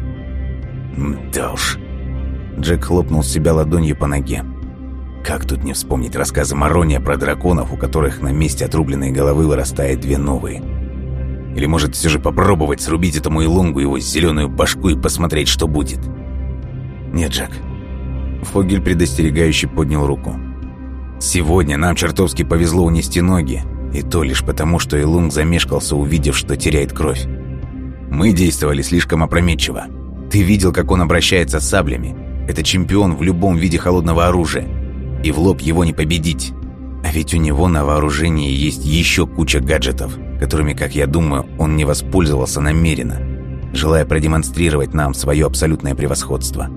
Да уж, Джек хлопнул себя ладонью по ноге. Как тут не вспомнить рассказы Марония про драконов, у которых на месте отрубленной головы вырастает две новые? Или может все же попробовать срубить этому Илунгу его зеленую башку и посмотреть, что будет? Нет, Джек. Фогель предостерегающе поднял руку. Сегодня нам чертовски повезло унести ноги, и то лишь потому, что Илунг замешкался, увидев, что теряет кровь. Мы действовали слишком опрометчиво. Ты видел, как он обращается с саблями, это чемпион в любом виде холодного оружия. И в лоб его не победить. А ведь у него на вооружении есть еще куча гаджетов, которыми, как я думаю, он не воспользовался намеренно, желая продемонстрировать нам свое абсолютное превосходство.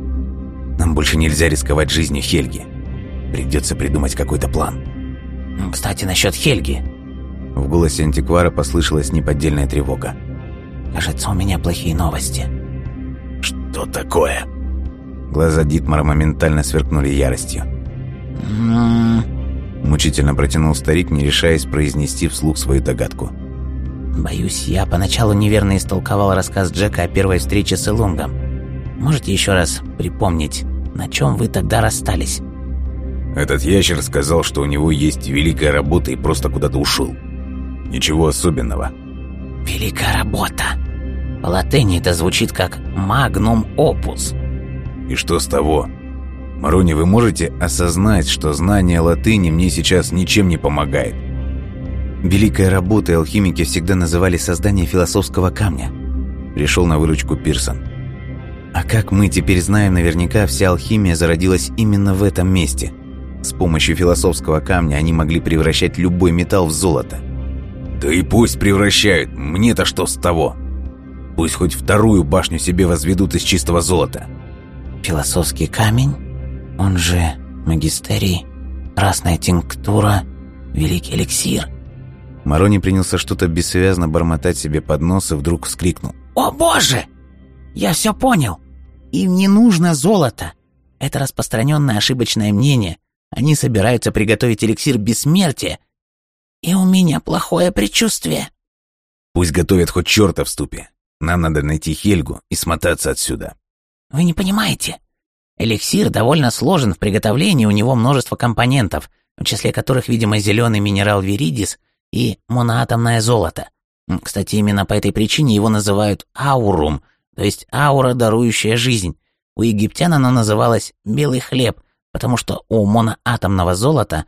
Нам больше нельзя рисковать жизнью Хельги. Придется придумать какой-то план. «Кстати, насчет Хельги». В голосе антиквара послышалась неподдельная тревога. «Кажется, у меня плохие новости». «Что такое?» Глаза Дитмара моментально сверкнули яростью. Мучительно протянул старик, не решаясь произнести вслух свою догадку. «Боюсь, я поначалу неверно истолковал рассказ Джека о первой встрече с Илунгом. Можете еще раз припомнить, на чем вы тогда расстались?» Этот ящер сказал, что у него есть великая работа и просто куда-то ушел. Ничего особенного. «Великая работа!» По латыни это звучит как «магнум опус». И что с того? Марони, вы можете осознать, что знание латыни мне сейчас ничем не помогает? Великой работой алхимики всегда называли создание философского камня. Пришел на выручку Пирсон. А как мы теперь знаем наверняка, вся алхимия зародилась именно в этом месте. С помощью философского камня они могли превращать любой металл в золото. Да и пусть превращают, мне-то что с того? Пусть хоть вторую башню себе возведут из чистого золота. Философский камень? Он же магистерий, красная тинктура, великий эликсир. Марони принялся что-то бессвязно бормотать себе под нос и вдруг вскрикнул. «О боже! Я все понял! Им не нужно золото! Это распространенное ошибочное мнение. Они собираются приготовить эликсир бессмертия. И у меня плохое предчувствие». «Пусть готовят хоть черта в ступе. Нам надо найти Хельгу и смотаться отсюда». «Вы не понимаете. Эликсир довольно сложен в приготовлении, у него множество компонентов, в числе которых, видимо, зеленый минерал виридис и моноатомное золото. Кстати, именно по этой причине его называют аурум, то есть аура, дарующая жизнь. У египтян оно называлось белый хлеб, потому что у моноатомного золота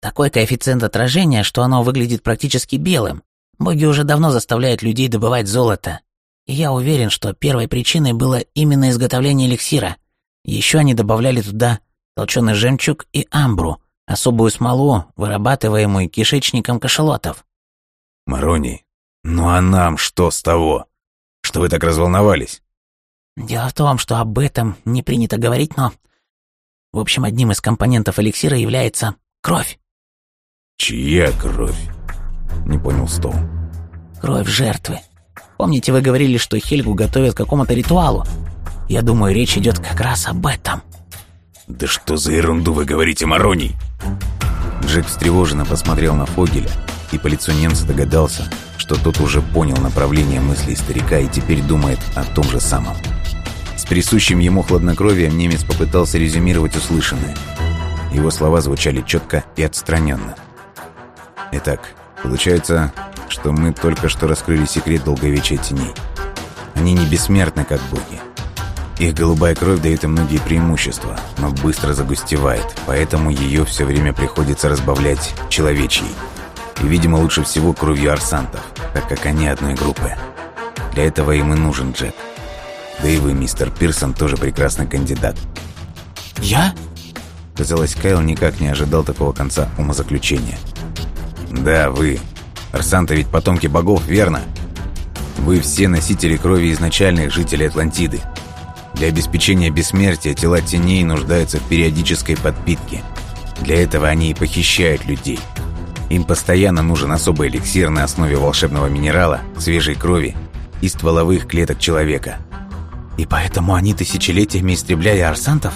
такой коэффициент отражения, что оно выглядит практически белым. Боги уже давно заставляют людей добывать золото. И я уверен, что первой причиной было именно изготовление эликсира. Еще они добавляли туда толченый жемчуг и амбру, особую смолу, вырабатываемую кишечником кашалотов. «Мароний, ну а нам что с того? Что вы так разволновались?» Дело в том, что об этом не принято говорить, но... В общем, одним из компонентов эликсира является кровь. «Чья кровь?» Не понял Стоун. Кровь жертвы. Помните, вы говорили, что Хельгу готовят к какому-то ритуалу? Я думаю, речь идет как раз об этом. «Да что за ерунду вы говорите, Мароний?» Джек встревоженно посмотрел на Фогеля, и по лицу немца догадался, что тот уже понял направление мыслей старика и теперь думает о том же самом. С присущим ему хладнокровием немец попытался резюмировать услышанное. Его слова звучали четко и отстраненно. «Итак, получается, что мы только что раскрыли секрет долговечия теней. Они не бессмертны, как боги. Их голубая кровь дает им многие преимущества, но быстро загустевает, поэтому ее все время приходится разбавлять человечьей. И, видимо, лучше всего кровью арсантов, так как они одной группы. Для этого им и нужен Джек. Да и вы, мистер Пирсон, тоже прекрасный кандидат. «Я?» Казалось, Кайл никак не ожидал такого конца умозаключения. «Да, вы. Арсанты ведь потомки богов, верно? Вы все носители крови изначальных жителей Атлантиды. Для обеспечения бессмертия тела теней нуждаются в периодической подпитке. Для этого они и похищают людей. Им постоянно нужен особый эликсир на основе волшебного минерала, свежей крови и стволовых клеток человека. И поэтому они тысячелетиями истребляли арсантов?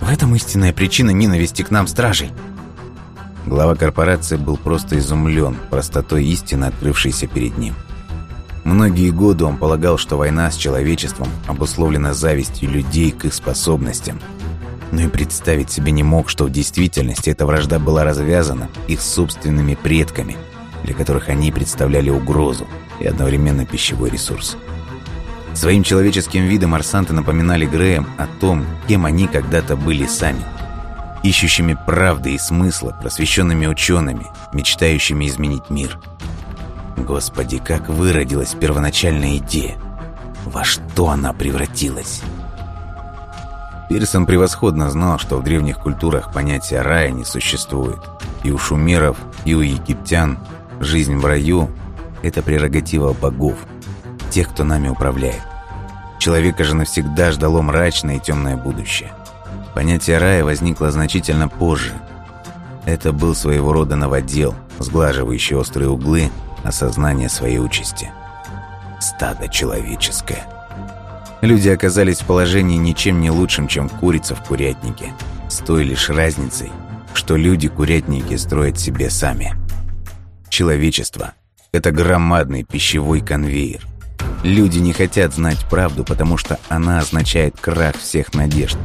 В этом истинная причина ненависти к нам, стражей. Глава корпорации был просто изумлен простотой истины, открывшейся перед ним. Многие годы он полагал, что война с человечеством обусловлена завистью людей к их способностям. Но и представить себе не мог, что в действительности эта вражда была развязана их собственными предками, для которых они представляли угрозу и одновременно пищевой ресурс. Своим человеческим видом арсанты напоминали Греем о том, кем они когда-то были сами. Ищущими правды и смысла, просвещенными учеными, мечтающими изменить мир – Господи, как выродилась первоначальная идея. Во что она превратилась? Пирсон превосходно знал, что в древних культурах понятия рая не существует. И у шумеров, и у египтян жизнь в раю – это прерогатива богов, тех, кто нами управляет. Человека же навсегда ждало мрачное и темное будущее. Понятие рая возникло значительно позже. Это был своего рода новодел, сглаживающий острые углы – осознание своей участи. Стадо человеческое. Люди оказались в положении ничем не лучшим, чем курица в курятнике, с той лишь разницей, что люди-курятники строят себе сами. Человечество – это громадный пищевой конвейер. Люди не хотят знать правду, потому что она означает крах всех надежд.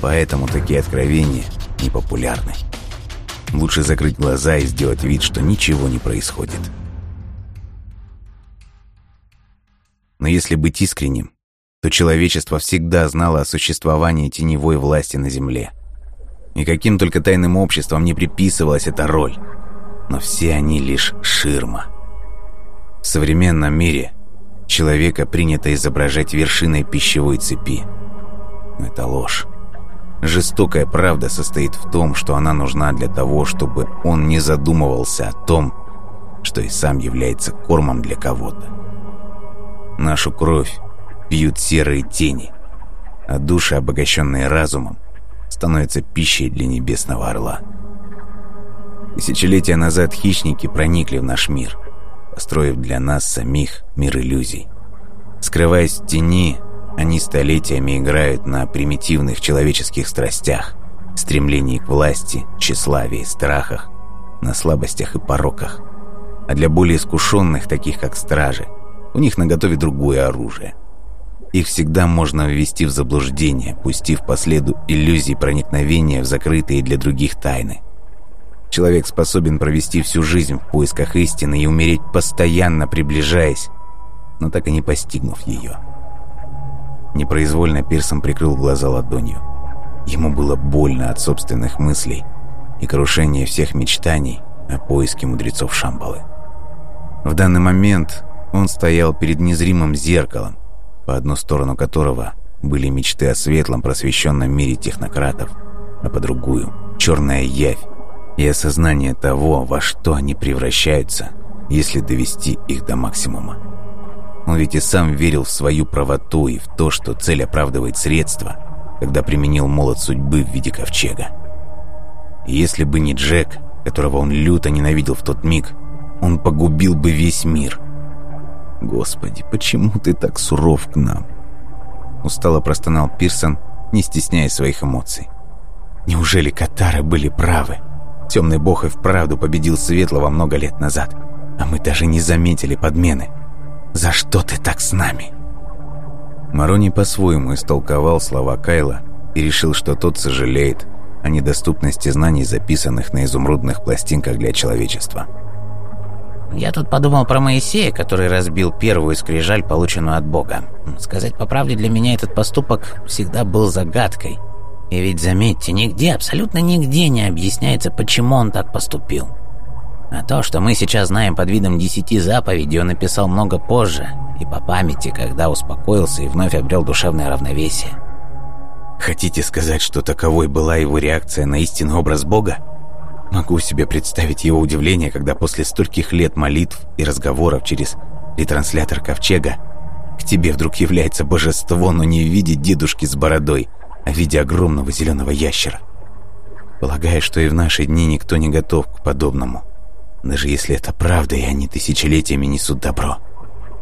Поэтому такие откровения непопулярны. Лучше закрыть глаза и сделать вид, что ничего не происходит. Но если быть искренним, то человечество всегда знало о существовании теневой власти на Земле. И каким только тайным обществом не приписывалась эта роль. Но все они лишь ширма. В современном мире человека принято изображать вершиной пищевой цепи. Но это ложь. Жестокая правда состоит в том, что она нужна для того, чтобы он не задумывался о том, что и сам является кормом для кого-то. Нашу кровь пьют серые тени, а души, обогащенные разумом, становится пищей для небесного орла. Тысячелетия назад хищники проникли в наш мир, построив для нас самих мир иллюзий. Скрываясь в тени, они столетиями играют на примитивных человеческих страстях, стремлении к власти, тщеславии, страхах, на слабостях и пороках. А для более искушенных, таких как стражи, у них наготове другое оружие. Их всегда можно ввести в заблуждение, пустив по следу иллюзий проникновения в закрытые для других тайны. Человек способен провести всю жизнь в поисках истины и умереть, постоянно приближаясь, но так и не постигнув ее. Непроизвольно Пирсом прикрыл глаза ладонью. Ему было больно от собственных мыслей и крушения всех мечтаний о поиске мудрецов Шамбалы. В данный момент он стоял перед незримым зеркалом, по одну сторону которого были мечты о светлом просвещенном мире технократов, а по другую — черная явь и осознание того, во что они превращаются, если довести их до максимума. Он ведь и сам верил в свою правоту и в то, что цель оправдывает средства, когда применил молот судьбы в виде ковчега. И если бы не Джек, которого он люто ненавидел в тот миг, он погубил бы весь мир. «Господи, почему ты так суров к нам?» Устало простонал Пирсон, не стесняя своих эмоций. «Неужели Катары были правы? Темный бог и вправду победил Светлого много лет назад, а мы даже не заметили подмены. За что ты так с нами?» Марони по-своему истолковал слова Кайла и решил, что тот сожалеет о недоступности знаний, записанных на изумрудных пластинках для человечества. Я тут подумал про Моисея, который разбил первую скрижаль, полученную от Бога. Сказать по правде, для меня этот поступок всегда был загадкой. И ведь, заметьте, нигде, абсолютно нигде не объясняется, почему он так поступил. А то, что мы сейчас знаем под видом десяти заповедей, он написал много позже и по памяти, когда успокоился и вновь обрел душевное равновесие. Хотите сказать, что таковой была его реакция на истинный образ Бога? Могу себе представить его удивление, когда после стольких лет молитв и разговоров через ретранслятор ковчега к тебе вдруг является божество, но не в виде дедушки с бородой, а в виде огромного зеленого ящера. Полагаю, что и в наши дни никто не готов к подобному. Даже если это правда, и они тысячелетиями несут добро.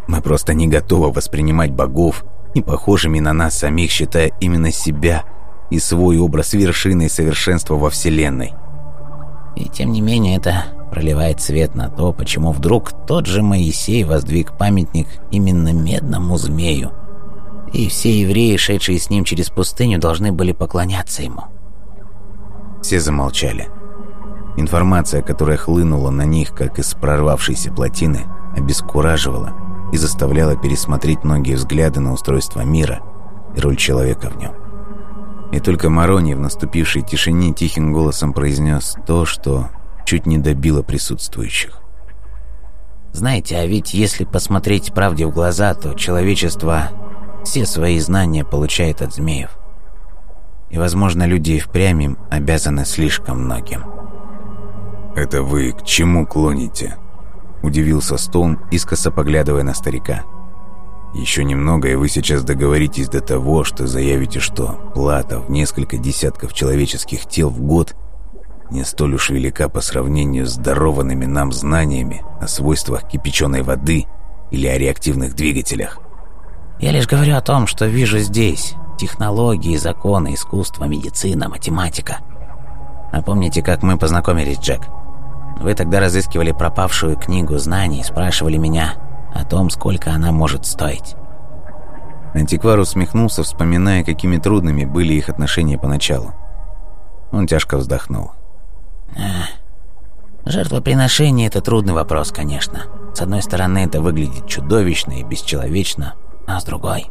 Мы просто не готовы воспринимать богов, не похожими на нас самих, считая именно себя и свой образ вершиной совершенства во Вселенной. И тем не менее это проливает свет на то, почему вдруг тот же Моисей воздвиг памятник именно медному змею. И все евреи, шедшие с ним через пустыню, должны были поклоняться ему. Все замолчали. Информация, которая хлынула на них, как из прорвавшейся плотины, обескураживала и заставляла пересмотреть многие взгляды на устройство мира и роль человека в нем. И только Марони в наступившей тишине тихим голосом произнес то, что чуть не добило присутствующих. Знаете, а ведь если посмотреть правде в глаза, то человечество все свои знания получает от змеев. И, возможно, люди и впрямь им обязаны слишком многим. «Это вы к чему клоните?» Удивился Стоун, искоса поглядывая на старика. «Еще немного, и вы сейчас договоритесь до того, что заявите, что плата в несколько десятков человеческих тел в год не столь уж велика по сравнению с дарованными нам знаниями о свойствах кипяченой воды или о реактивных двигателях». «Я лишь говорю о том, что вижу здесь. Технологии, законы, искусство, медицина, математика. А помните, как мы познакомились, Джек?» Вы тогда разыскивали пропавшую книгу знаний, спрашивали меня о том, сколько она может стоить. Антиквар усмехнулся, вспоминая, какими трудными были их отношения поначалу. Он тяжко вздохнул. Жертвоприношение – это трудный вопрос, конечно. С одной стороны, это выглядит чудовищно и бесчеловечно, а с другой...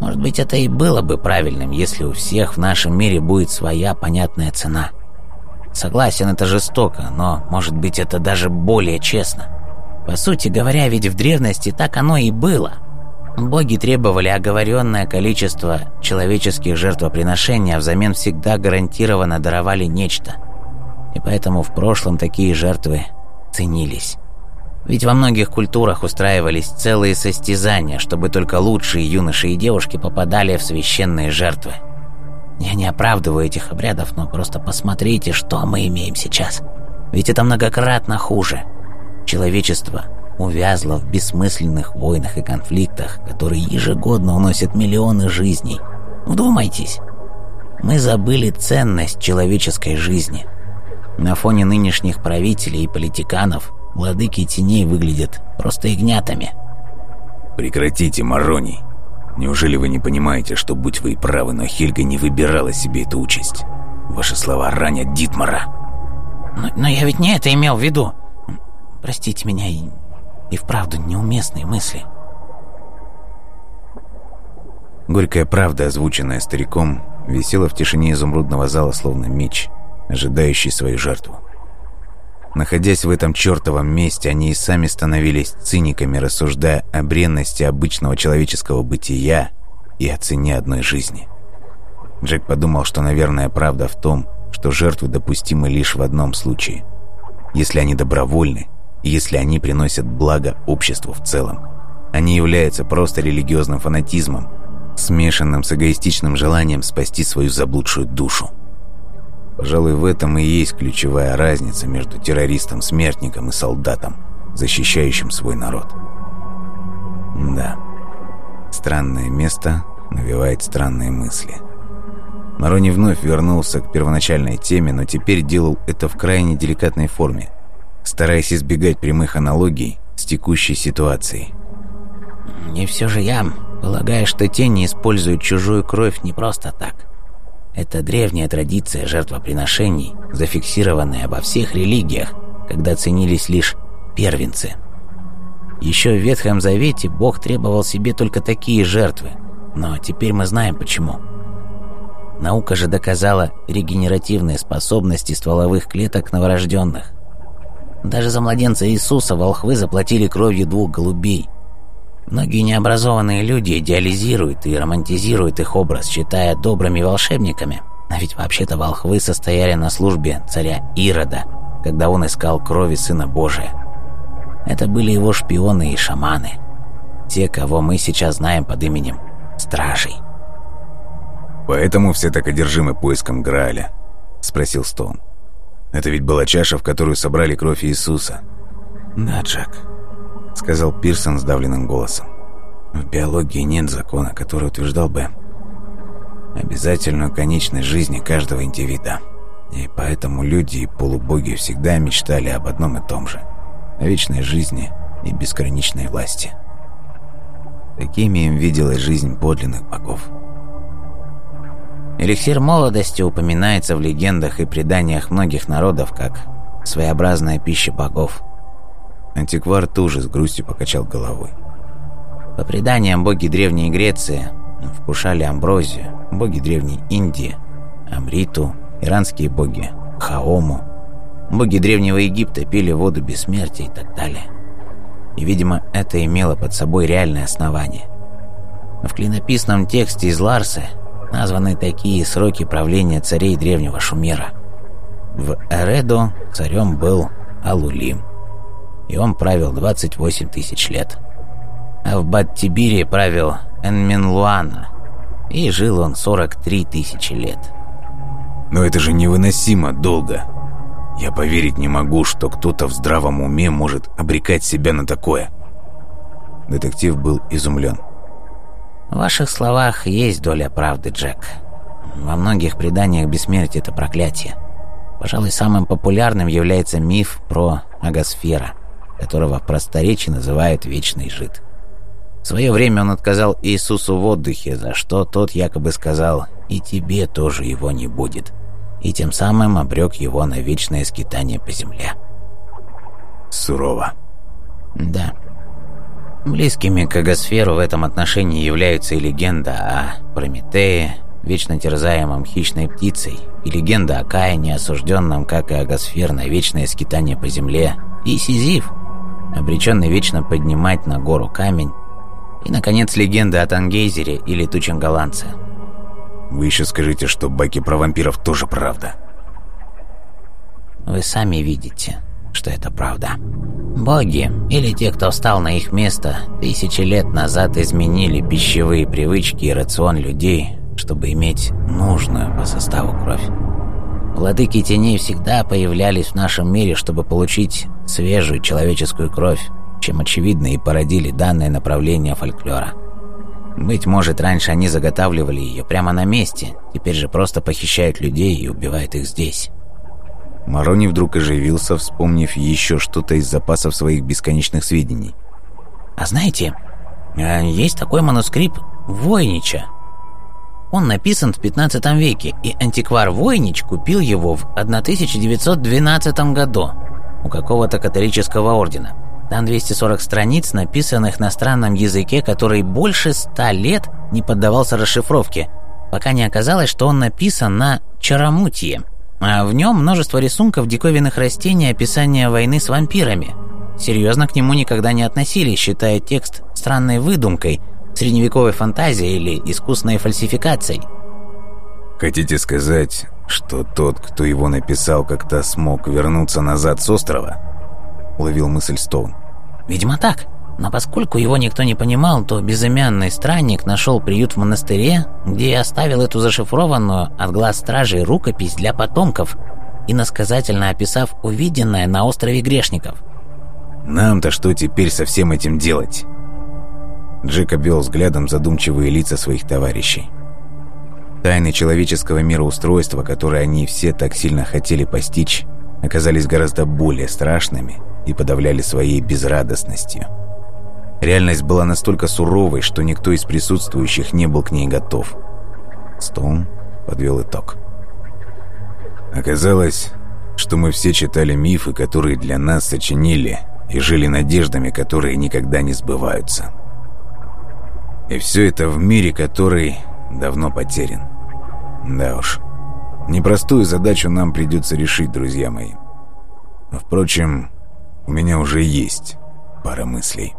Может быть, это и было бы правильным, если у всех в нашем мире будет своя понятная цена – Согласен, это жестоко, но, может быть, это даже более честно. По сути говоря, ведь в древности так оно и было. Боги требовали оговоренное количество человеческих жертвоприношений, а взамен всегда гарантированно даровали нечто. И поэтому в прошлом такие жертвы ценились. Ведь во многих культурах устраивались целые состязания, чтобы только лучшие юноши и девушки попадали в священные жертвы. Я не оправдываю этих обрядов, но просто посмотрите, что мы имеем сейчас. Ведь это многократно хуже. Человечество увязло в бессмысленных войнах и конфликтах, которые ежегодно уносят миллионы жизней. Вдумайтесь. Мы забыли ценность человеческой жизни. На фоне нынешних правителей и политиканов владыки теней выглядят просто ягнятами. Прекратите, Мароний. Неужели вы не понимаете, что, будь вы и правы, но Хельга не выбирала себе эту участь? Ваши слова ранят Дитмара. Но, но я ведь не это имел в виду. Простите меня, и, и вправду неуместные мысли. Горькая правда, озвученная стариком, висела в тишине изумрудного зала, словно меч, ожидающий свою жертву. Находясь в этом чертовом месте, они и сами становились циниками, рассуждая о бренности обычного человеческого бытия и о цене одной жизни. Джек подумал, что, наверное, правда в том, что жертвы допустимы лишь в одном случае. Если они добровольны, и если они приносят благо обществу в целом. Они являются просто религиозным фанатизмом, смешанным с эгоистичным желанием спасти свою заблудшую душу. Пожалуй, в этом и есть ключевая разница между террористом-смертником и солдатом, защищающим свой народ. Да, странное место навевает странные мысли. Марони вновь вернулся к первоначальной теме, но теперь делал это в крайне деликатной форме, стараясь избегать прямых аналогий с текущей ситуацией. И все же я полагаю, что тени используют чужую кровь не просто так – это древняя традиция жертвоприношений, зафиксированная во всех религиях, когда ценились лишь первенцы. Еще в Ветхом Завете Бог требовал себе только такие жертвы, но теперь мы знаем почему. Наука же доказала регенеративные способности стволовых клеток новорожденных. Даже за младенца Иисуса волхвы заплатили кровью двух голубей, Многие необразованные люди идеализируют и романтизируют их образ, считая добрыми волшебниками. А ведь вообще-то волхвы состояли на службе царя Ирода, когда он искал крови Сына Божия. Это были его шпионы и шаманы. Те, кого мы сейчас знаем под именем Стражей. «Поэтому все так одержимы поиском Грааля?» — спросил Стоун. «Это ведь была чаша, в которую собрали кровь Иисуса». «Да, Джек», — сказал Пирсон сдавленным голосом. «В биологии нет закона, который утверждал бы обязательную конечность жизни каждого индивида. И поэтому люди и полубоги всегда мечтали об одном и том же — о вечной жизни и бесконечной власти. Такими им виделась жизнь подлинных богов. Эликсир молодости упоминается в легендах и преданиях многих народов как своеобразная пища богов — Антиквар тоже с грустью покачал головой. По преданиям, боги Древней Греции вкушали амброзию, боги Древней Индии, Амриту, иранские боги, Хаому, боги Древнего Египта пили воду бессмертия и так далее. И, видимо, это имело под собой реальное основание. В клинописном тексте из Ларсы названы такие сроки правления царей Древнего Шумера. В Эредо царем был Алулим – и он правил 28 тысяч лет. А в Бат-Тибире правил Энминлуана, и жил он 43 тысячи лет. Но это же невыносимо долго. Я поверить не могу, что кто-то в здравом уме может обрекать себя на такое. Детектив был изумлен. В ваших словах есть доля правды, Джек. Во многих преданиях бессмертие – это проклятие. Пожалуй, самым популярным является миф про Агосфера – которого в просторечии называют «вечный жид». В свое время он отказал Иисусу в отдыхе, за что тот якобы сказал «и тебе тоже его не будет», и тем самым обрек его на вечное скитание по земле. Сурово. Да. Близкими к агосферу в этом отношении являются и легенда о Прометее, вечно терзаемом хищной птицей, и легенда о Каине, осужденном, как и агосфер, на вечное скитание по земле, и Сизиф, обреченный вечно поднимать на гору камень, и, наконец, легенда о Тангейзере и летучем голландце. Вы еще скажите, что баки про вампиров тоже правда. Вы сами видите, что это правда. Боги, или те, кто встал на их место, тысячи лет назад изменили пищевые привычки и рацион людей, чтобы иметь нужную по составу кровь. Владыки теней всегда появлялись в нашем мире, чтобы получить свежую человеческую кровь, чем очевидно и породили данное направление фольклора. Быть может, раньше они заготавливали ее прямо на месте, теперь же просто похищают людей и убивают их здесь. Марони вдруг оживился, вспомнив еще что-то из запасов своих бесконечных сведений. «А знаете, а есть такой манускрипт Войнича. Он написан в 15 веке, и антиквар Войнич купил его в 1912 году у какого-то католического ордена. Там 240 страниц, написанных на странном языке, который больше ста лет не поддавался расшифровке, пока не оказалось, что он написан на чарамутье. А в нем множество рисунков диковинных растений и описания войны с вампирами. Серьезно к нему никогда не относились, считая текст странной выдумкой, средневековой фантазией или искусной фальсификацией. Хотите сказать, что тот, кто его написал, как-то смог вернуться назад с острова? Уловил мысль Стоун. Видимо так. Но поскольку его никто не понимал, то безымянный странник нашел приют в монастыре, где и оставил эту зашифрованную от глаз стражей рукопись для потомков, иносказательно описав увиденное на острове грешников. «Нам-то что теперь со всем этим делать?» Джек обвел взглядом задумчивые лица своих товарищей. Тайны человеческого мироустройства, которые они все так сильно хотели постичь, оказались гораздо более страшными и подавляли своей безрадостностью. Реальность была настолько суровой, что никто из присутствующих не был к ней готов. Стоун подвел итог. Оказалось, что мы все читали мифы, которые для нас сочинили, и жили надеждами, которые никогда не сбываются. И все это в мире, который давно потерян. Да уж, непростую задачу нам придется решить, друзья мои. Впрочем, у меня уже есть пара мыслей.